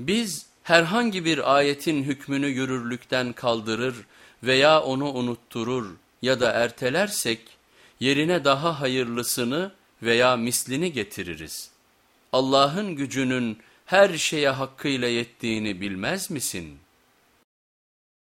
Biz herhangi bir ayetin hükmünü yürürlükten kaldırır veya onu unutturur ya da ertelersek yerine daha hayırlısını veya mislini getiririz. Allah'ın gücünün her şeye hakkıyla yettiğini bilmez misin?''